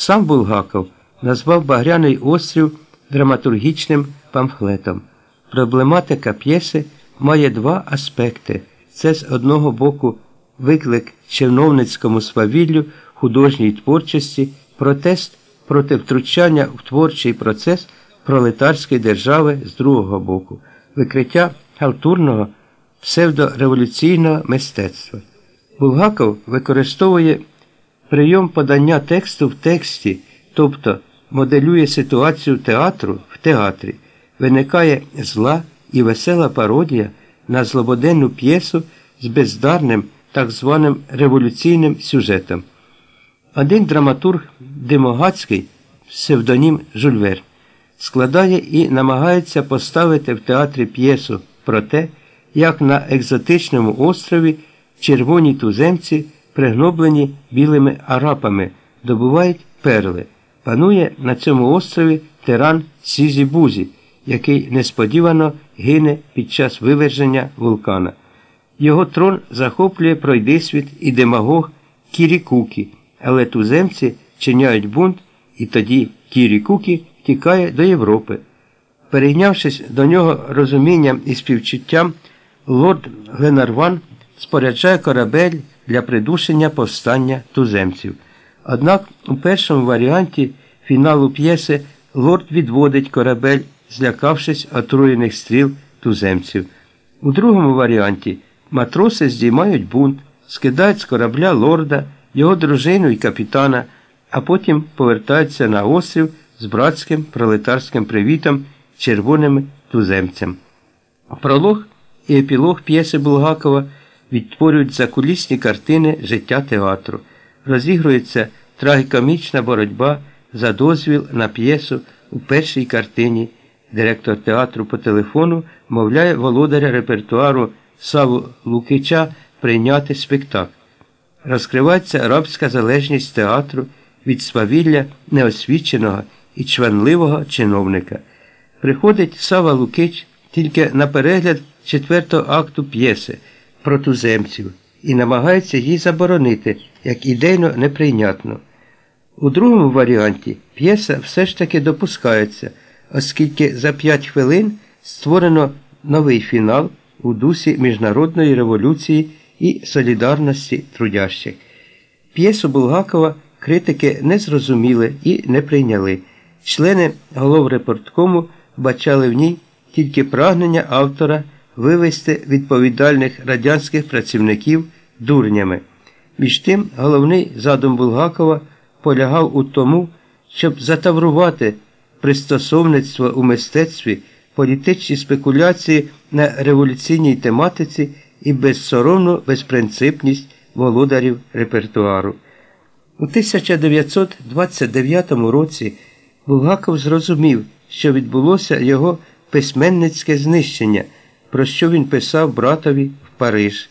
Сам Булгаков назвав Багряний острів драматургічним памфлетом. Проблематика п'єси має два аспекти: це з одного боку виклик чиновницькому свавіллю художній творчості, протест проти втручання в творчий процес пролетарської держави з другого боку, викриття халтурного псевдореволюційного мистецтва. Булгаков використовує прийом подання тексту в тексті, тобто моделює ситуацію театру в театрі, виникає зла і весела пародія на злободенну п'єсу з бездарним так званим революційним сюжетом. Один драматург Димогацький, псевдонім Жульвер, складає і намагається поставити в театрі п'єсу про те, як на екзотичному острові червоні туземці, пригноблені білими арапами, добувають перли. Панує на цьому острові тиран Сізі Бузі, який несподівано гине під час виверження вулкана. Його трон захоплює пройдисвіт і демагог Кірікукі, але туземці чиняють бунт, і тоді Кірікукі тікає до Європи. Перейнявшись до нього розумінням і співчуттям, лорд Гленарван споряджає корабель для придушення повстання туземців. Однак у першому варіанті фіналу п'єси лорд відводить корабель, злякавшись отруєних стріл туземців. У другому варіанті матроси здіймають бунт, скидають з корабля лорда, його дружину і капітана, а потім повертаються на острів з братським пролетарським привітом червоними туземцям. Пролог і епілог п'єси Булгакова відтворюють закулісні картини життя театру. Розігрується трагікомічна боротьба за дозвіл на п'єсу у першій картині. Директор театру по телефону мовляє володаря репертуару Саву Лукича прийняти спектакль. Розкривається арабська залежність театру від свавілля неосвіченого і чванливого чиновника. Приходить Сава Лукич тільки на перегляд четвертого акту п'єси про туземців і намагається її заборонити як ідейно неприйнятно. У другому варіанті п'єса все ж таки допускається, оскільки за п'ять хвилин створено новий фінал у дусі міжнародної революції і солідарності трудящих. П'єсу Булгакова критики не зрозуміли і не прийняли. Члени головрепорткому бачали в ній тільки прагнення автора вивести відповідальних радянських працівників дурнями. Між тим, головний задум Булгакова полягав у тому, щоб затаврувати пристосовництво у мистецтві, політичні спекуляції на революційній тематиці і безсоромну безпринципність володарів репертуару. У 1929 році Булгаков зрозумів, що відбулося його письменницьке знищення, про що він писав братові в Париж.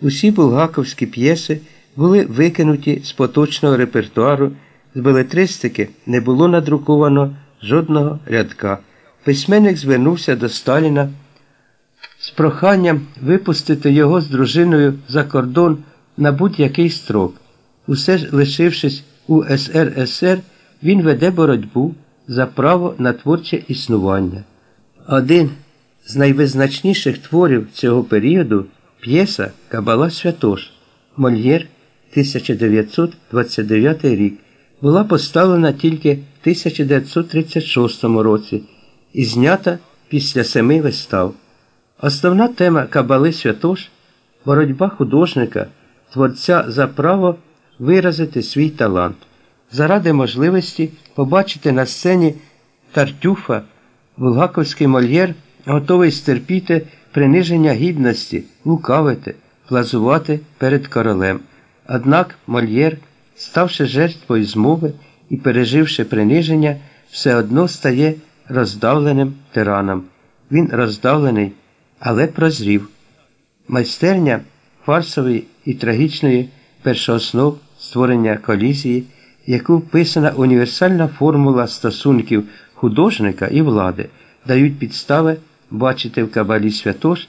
Усі булгаковські п'єси були викинуті з поточного репертуару, з белетристики не було надруковано жодного рядка. Письменник звернувся до Сталіна з проханням випустити його з дружиною за кордон на будь-який строк. Усе ж лишившись у СРСР, він веде боротьбу за право на творче існування. Один з найвизначніших творів цього періоду п'єса Кабала Святош Мольєр 1929 рік була поставлена тільки в 1936 році і знята після семи вистав. Основна тема Кабали Святош боротьба художника, творця за право виразити свій талант, заради можливості побачити на сцені Тартюфа, Булгаковський мольєр готовий стерпіти приниження гідності, лукавити, плазувати перед королем. Однак Мольєр, ставши жертвою змови і переживши приниження, все одно стає роздавленим тираном. Він роздавлений, але прозрів. Майстерня фарсової і трагічної першооснов створення колізії, яку вписана універсальна формула стосунків художника і влади, дають підстави бачити в Кабалі Святош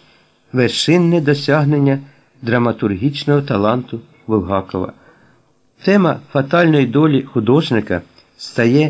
вершинне досягнення драматургічного таланту Булгакова. Тема фатальної долі художника стає